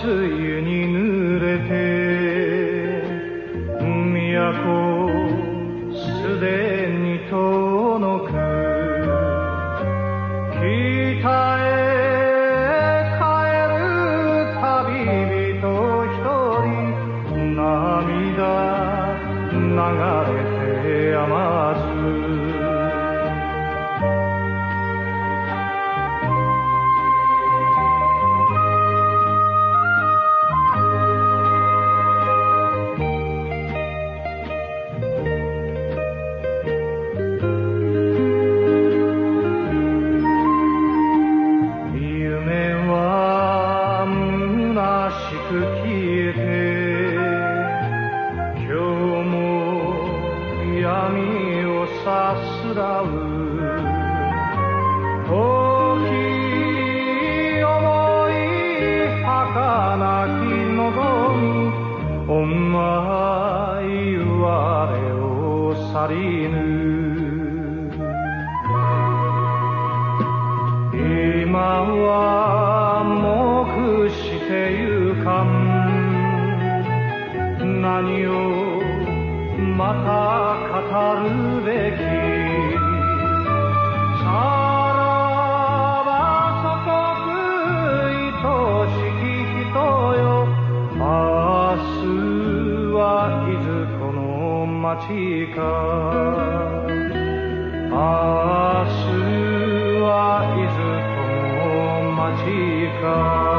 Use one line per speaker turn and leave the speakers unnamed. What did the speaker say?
つに濡れて都すでに遠のくすらう。きい思い儚き望むお前我を去りぬ。今は黙してゆかん。何をまた語るべき明日はいずとも街か